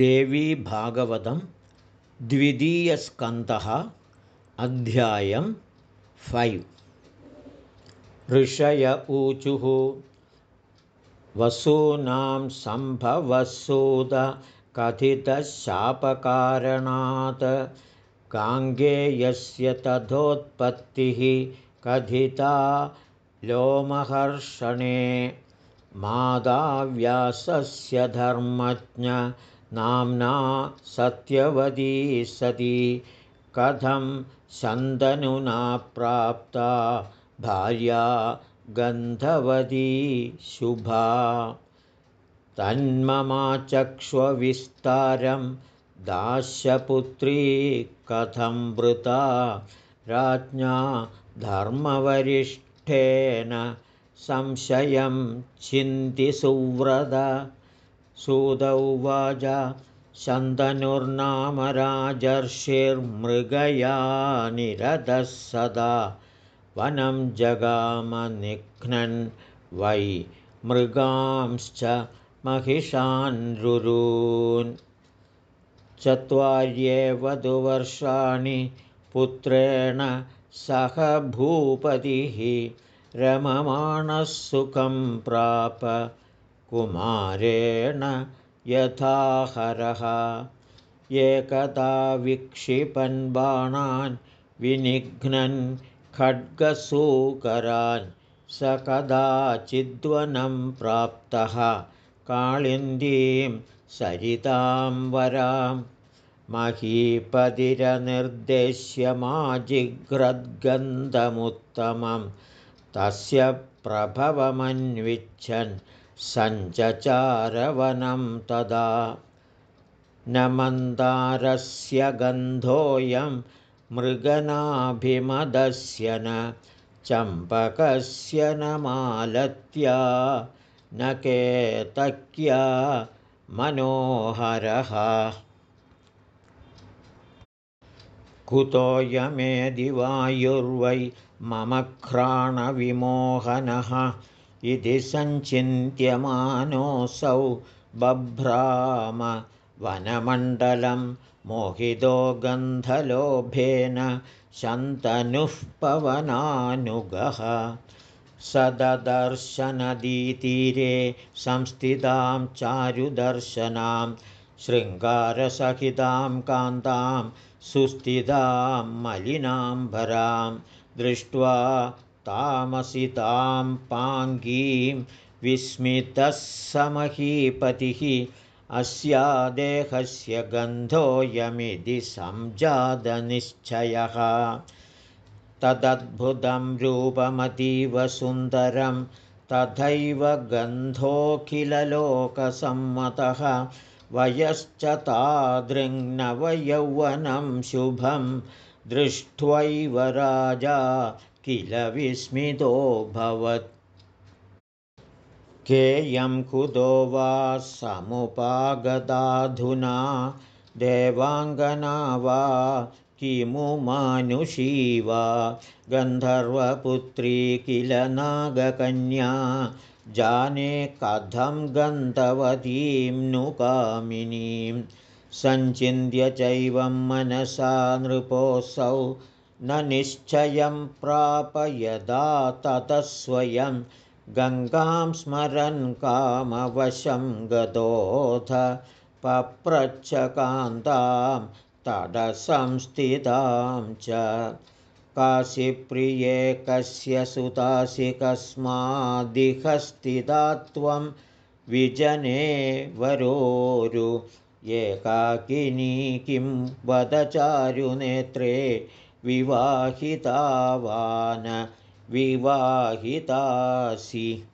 देवीभागवतं द्वितीयस्कन्धः अध्यायं फैव् ऋषय ऊचुः वसूनां सम्भवसूदकथितशापकारणात् गाङ्गेयस्य तथोत्पत्तिः कथिता लोमहर्षणे मादाव्यासस्य धर्मज्ञ नाम्ना सत्यवती सती। कथं शन्तनुना प्राप्ता भार्या गन्धवती शुभा। तन्ममाचक्ष्वविस्तारं दास्यपुत्री कथं वृता। राज्ञा धर्मवरिष्ठेन संशयं चिन्तिसुव्रत सुदौ राजर्षिर्मृगया निरतः सदा वनं जगामनिघ्नन् वै मृगांश्च महिषान्रुन् चत्वार्येव तु वर्षाणि पुत्रेण सह भूपतिः रममाणः सुखं प्राप कुमारेण यथाहरः। एकदा विक्षिपन् बाणान् विनिघ्नन् खड्गसूकरान् स कदाचिद्वनं प्राप्तः। काळिन्दीं सरितां वरां महीपतिरनिर्देश्यमाजिघ्रद्गन्धमुत्तमं तस्य प्रभवमन्विच्छन् सञ्चचारवनं तदा न मन्दारस्य गन्धोऽयं मृगनाभिमदस्य न चम्पकस्य न मालत्या न केतक्या मनोहरः। कुतोऽयमेदिवायुर्वै मम घ्राणविमोहनः इति सञ्चिन्त्यमानोऽसौ बभ्राम वनमण्डलं मोहितो गन्धलोभेन शन्तनुः पवनानुगः सददर्शनदीतीरे संस्थितां चारुदर्शनां शृङ्गारसहितां कान्तां सुस्थितां मलिनाम्बरां दृष्ट्वा तामसितां पाङ्गीं विस्मितः समहीपतिः अस्या देहस्य गन्धोऽयमिति संजातनिश्चयः। तदद्भुतं रूपमतीव सुन्दरं तथैव गन्धोऽखिललोकसम्मतः वयश्च तादृङ्नवयौवनं शुभं दृष्ट्वैव राजा किल विस्मितोऽभवत् केयं कुतो वा समुपागताधुना देवाङ्गना वा किमु मानुषी वा? गन्धर्वपुत्री किल नागकन्या जाने कथं गन्तवतीं नु कामिनीं। सञ्चिन्त्य चैवं मनसा नृपोऽसौ न निश्चयं प्राप यदा ततः स्वयं गङ्गां स्मरन् कामवशं गतोऽथ पप्रच्छकान्तां तडसंस्थितां च काशीप्रिये कस्य सुतासि कस्मादिहस्थिता त्वं विजने वरोरु एकाकिनी किं वदचारुनेत्रे विवाहितावान् विवाहितासि।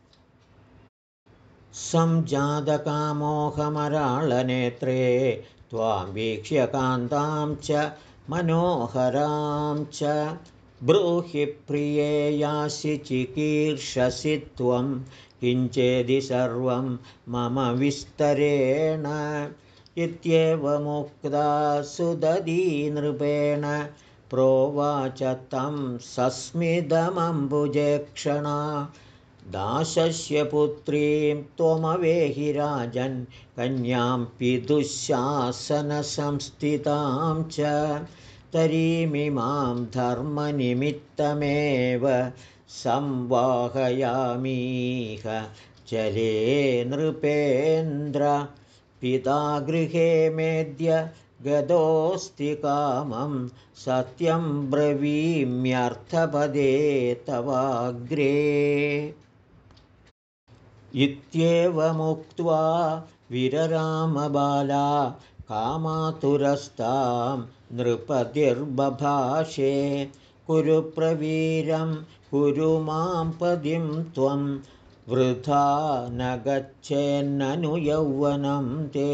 संजातकामोहमराळनेत्रे त्वां वीक्ष्य कान्तां च मनोहरां च। ब्रूहि प्रिये यासि चिकीर्षसि त्वं किञ्चेदि सर्वं मम विस्तरेण। इत्येवमुक्ता सुददीनृपेण प्रोवाच तं सस्मिदमम्बुजेक्षणा दासस्य पुत्रीं त्वमवेहि राजन् कन्यां पितुःशासनसंस्थितां च। तरीमिमां धर्मनिमित्तमेव संवाहयामीह। चले नृपेन्द्र पिता गृहे मेद्य गतोऽस्ति कामं सत्यं ब्रवीम्यर्थपदे तवाग्रे इत्येवमुक्त्वा विररामबाला कामातुरस्तां नृपतिर्बभाषे कुरु प्रवीरं कुरु मां पदिं त्वं वृथा न गच्छेन्ननु यौवनं ते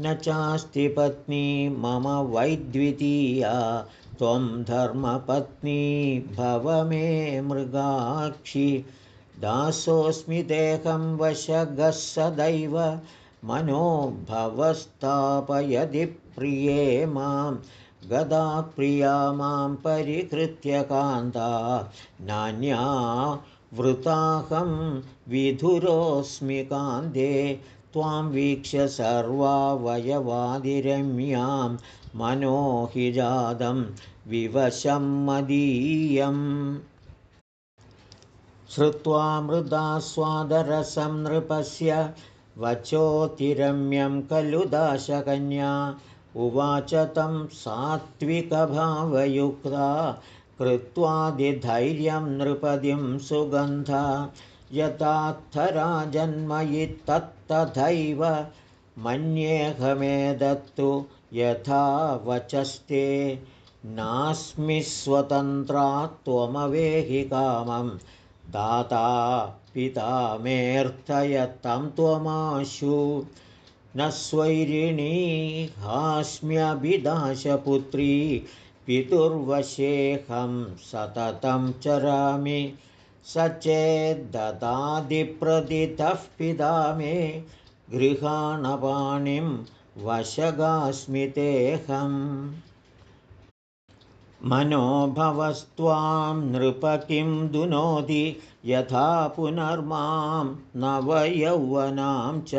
न चास्ति पत्नी मम वैद्वितीया। त्वं धर्मपत्नी भव मे मृगाक्षि। दासोऽस्मि देहं वशगः सदैव। मनो भवस्तापयदि प्रिये मां। गदा प्रिया मां परिकृत्य कान्ता। नान्या वृताहं विधुरोऽस्मि कान्ते त्वां वीक्ष्य सर्वावयवादिरम्यां मनो हि जातं विवशं मदीयम्। श्रुत्वा मृदा स्वादरसं नृपस्य वचोतिरम्यं खलु दाशकन्या। उवाच तं सात्विकभावयुक्ता कृत्वादिधैर्यं नृपदिं सुगन्धा। यथार्थराजन्मयि तत्तथैव मन्येऽहमेदत्तु यथा वचस्ते नास्मि स्वतन्त्रा त्वमवेहि कामं। दाता पिता मेऽर्थयतं त्वमाशु। न स्वैरिणी हास्म्यभिदाशपुत्री पितुर्वशेऽहं सततं चरामि स चेद्ददादिप्रदितः पिता मे गृहाणपाणिं वशगास्मितेऽहम् मनोभवस्त्वां नृप किं दुनोति यथा पुनर्मां नवयौवनां च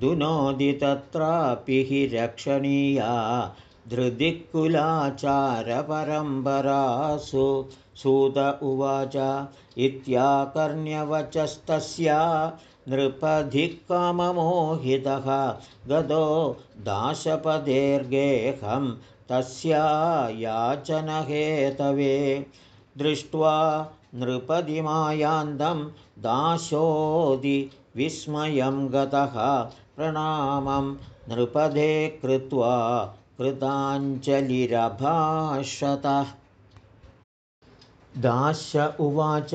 दुनोति तत्रापि हि रक्षणीया धृदिक्कुलाचारपरम्परासु सूत उवाच इत्याकर्ण्यवचस्तस्या नृपधिक्काममोहितः गतो दाशपदेर्गेहं तस्या याचनहेतवे दृष्ट्वा नृपदिमायान्दं दाशोदि विस्मयं गतः प्रणामं नृपदे कृत्वा कृताञ्जलिरभाषतः। दाश उवाच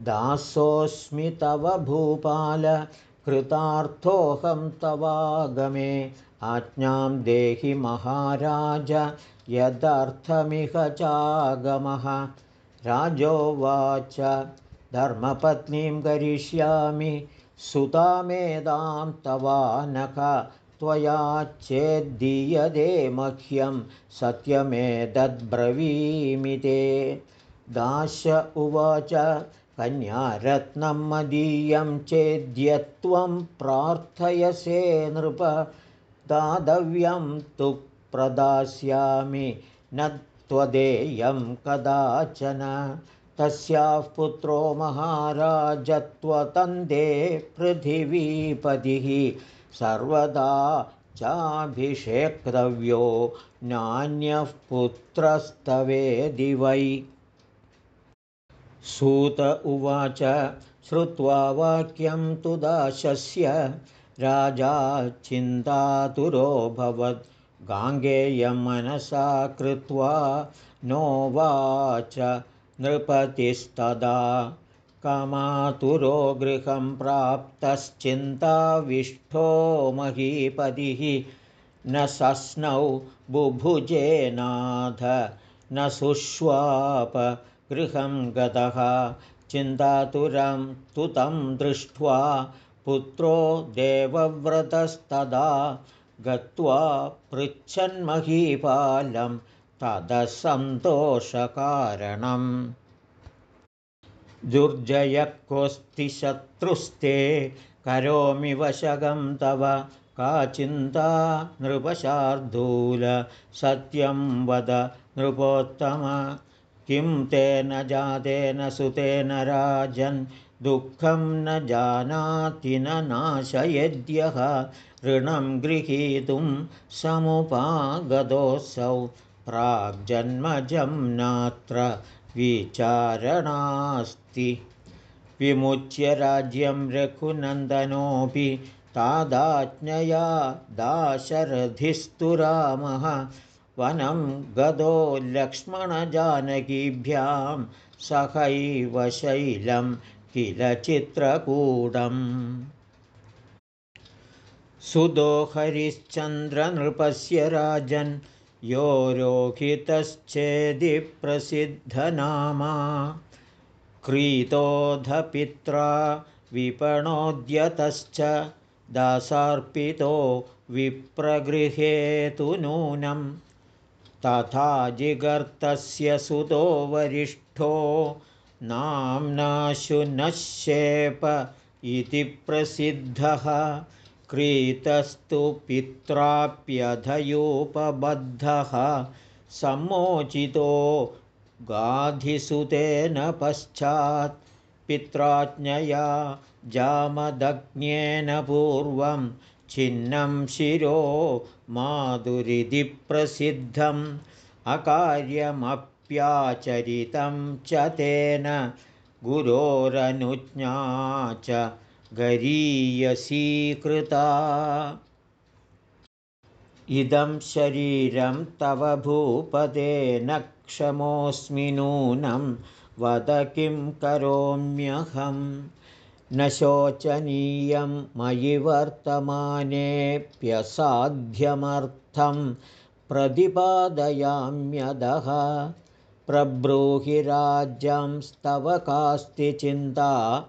दासोऽस्मि तव भूपाल कृतार्थोऽहं तवागमे। आज्ञां देहि महाराज यदर्थमिह चागमः। राजोवाच धर्मपत्नीं करिष्यामि सुतामेदां तवानख त्वया चेद्दीयते मह्यं सत्यमेतद्ब्रवीमि ते। दाश उवाच कन्यारत्नं मदीयं चेद्यत्वं प्रार्थयसे नृप दातव्यं तु प्रदास्यामि न त्वदेयं कदाचन। तस्याः पुत्रो महाराजत्वतन्दे पृथिवीपतिः सर्वदा चाभिषेक्तव्यो नान्यः पुत्रस्तवे दिवै। सूत उवाच श्रुत्वा वाक्यं तु दाशस्य राजा चिन्तातुरोऽभवत् गाङ्गेयं मनसा कृत्वा नोवाच नृपतिस्तदा कामातुरो गृहं प्राप्तश्चिन्ताविष्ठो महीपतिः। न सस्नौ बुभुजेनाथ न सुष्वाप गृहं गतः। चिन्तातुरं तु तं दृष्ट्वा पुत्रो देवव्रतस्तदा गत्वा पृच्छन्महीपालं तदसन्तोषकारणम् दुर्जयः शत्रुस्ते करोमि वशगं तव का चिन्ता नृपशार्दूल? सत्यं वद नृपोत्तम। किं तेन जातेन सुतेन राजन्? दुःखं न जानाति न नाशयद्यः। ऋणं गृहीतुं समुपागतोऽसौ। प्राग्जन्मजं नात्र विचारणास्ति विमुच्य राज्यं रघुनन्दनोऽपि तादाज्ञया दाशरथिस्तु रामः। वनं गदो लक्ष्मणजानकीभ्यां सहैव शैलं किल चित्रकूटम्। सुदो हरिश्चन्द्रनृपस्य राजन् यो रोहितश्चेदि प्रसिद्धनामा क्रीतोऽधपित्रा विपणोद्यतश्च दासार्पितो विप्रगृहेतु नूनं। तथा जिगर्तस्य सुतो वरिष्ठो नाम्नाशुनश्येप इति प्रसिद्धः। क्रीतस्तु पित्राप्यधयोपबद्धः। सम्मोचितो गाधिसुतेन पश्चात् पित्राज्ञया जामदग्न्येन पूर्वं छिन्नं शिरो माधुरिति प्रसिद्धम् अकार्यमप्याचरितं च तेन गुरोरनुज्ञा च गरीयसीकृता। इदं शरीरं तव भूपदेन क्षमोऽस्मि नूनं वद किं करोम्यहं? न शोचनीयं मयि वर्तमानेऽप्यसाध्यमर्थं प्रतिपादयाम्यदः। प्रब्रूहि राज्यंस्तव कास्ति चिन्ता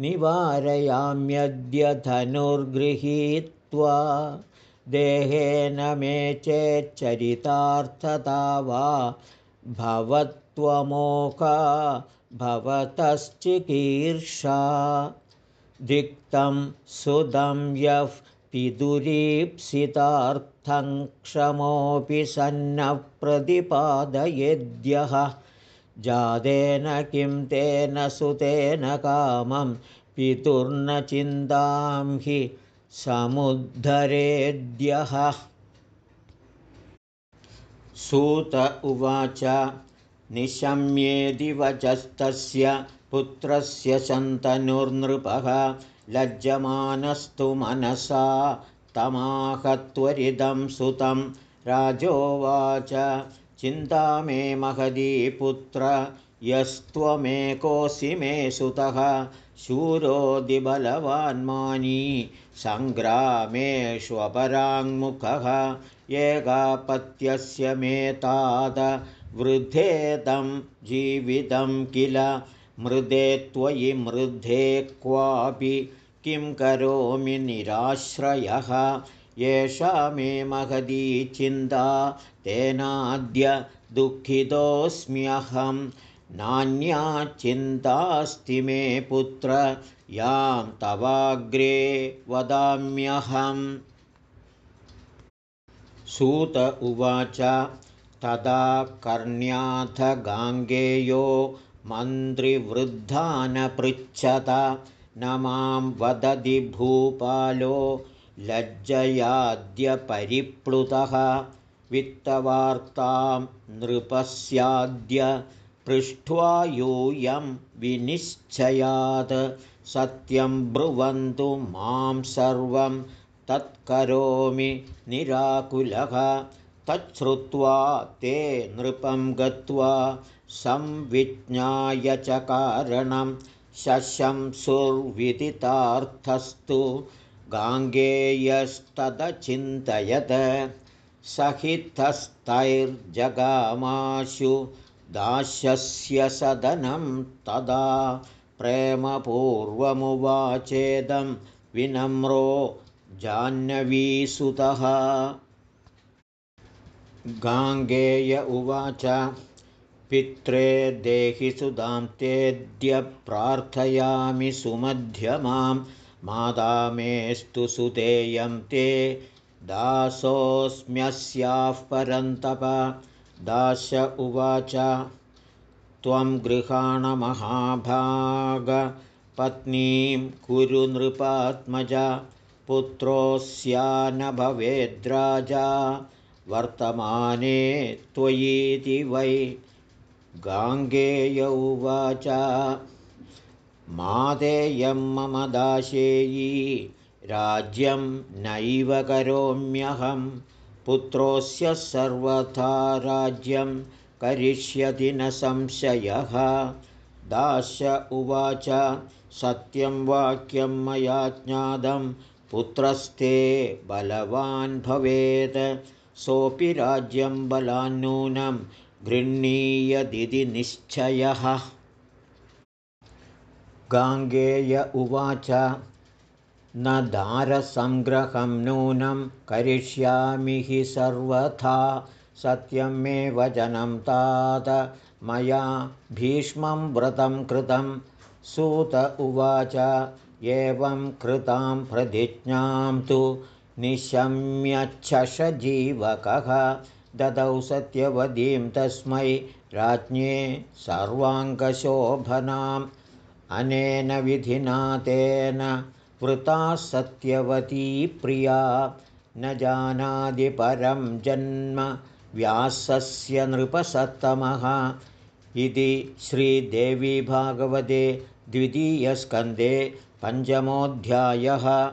निवारयाम्यद्य धनुर्गृहीत्वा देहेन मे चेच्चरितार्थता वा भवत्वमोका भवतश्चिकीर्षा दिक्तं सुदं यः पितुरीप्सितार्थं क्षमोऽपि सन्नः प्रतिपादयेद्यः जातेन किं तेन सुतेन कामं पितुर्न चिन्तां हि समुद्धरेद्यः सूत उवाच निशम्येदिवचस्तस्य पुत्रस्य शन्तनुर्नृपः लज्जमानस्तु मनसा तमाहत्वरिदं सुतं राजोवाच चिन्ता मे महदी पुत्र यस्त्वमेकोऽसि मे सुतः। शूरोदिबलवान्मानी सङ्ग्रामेष्वपराङ्मुखः। एकापत्यस्य मेताद वृद्धेदं जीवितं किल? मृदे त्वयि मृद्धे क्वापि किं करोमि निराश्रयः एषा मे महदी चिन्ता तेनाद्य दुःखितोऽस्म्यहं। नान्या चिन्तास्ति मे पुत्र यां तवाग्रे वदाम्यहम्। सूत उवाच तदा कर्ण्याथ गाङ्गेयो मन्त्रिवृद्धानपृच्छत न मां वदति भूपालो लज्जयाद्यपरिप्लुतः वित्तवार्तां नृपस्याद्य पृष्ट्वा यूयं विनिश्चयात्। सत्यं ब्रुवन्तु मां सर्वं तत्करोमि निराकुलः। तच्छ्रुत्वा ते नृपं गत्वा संविज्ञाय च कारणं शशंसुर्विदितार्थस्तु गाङ्गेयस्तदचिन्तयत् सहितस्तैर्जगामाशु दास्यस्य सदनं तदा प्रेमपूर्वमुवाचेदं विनम्रो जाह्नवीसुतः। गाङ्गेय उवाच पित्रे देहि सुदां तेद्य प्रार्थयामि सुमध्यमां माता मेस्तु सुतेयं ते दासोऽस्म्यस्याः परन्तप। दाश उवाच त्वं गृहाणमहाभागपत्नीं कुरु नृपात्मज पुत्रोऽस्या न भवेद्राजा वर्तमाने त्वयीति वै गाङ्गेय उवाच मादेयं मम दाशेयी राज्यं नैव करोम्यहं पुत्रोऽस्य सर्वथा राज्यं करिष्यति न संशयः। दाश उवाच सत्यं वाक्यं मया ज्ञातं पुत्रस्ते बलवान् भवेत्। सोऽपि राज्यं बलान्नूनं गृह्णीयदिति निश्चयः गाङ्गेय उवाच न दारसङ्ग्रहं नूनं करिष्यामि हि सर्वथा सत्यं मे वचनं तात। मया भीष्मं व्रतं कृतं सूत उवाच एवं कृतां प्रतिज्ञां तु निशम्यच्छशजीवकः ददौ सत्यवतीं तस्मै राज्ञे सर्वाङ्गशोभनाम् अनेन विधिना तेन वृता सत्यवती प्रिया। न जानादिपरं जन्म व्यासस्य नृपसत्तमः। इति श्रीदेवी भागवते द्वितीयस्कन्धे पञ्चमोऽध्यायः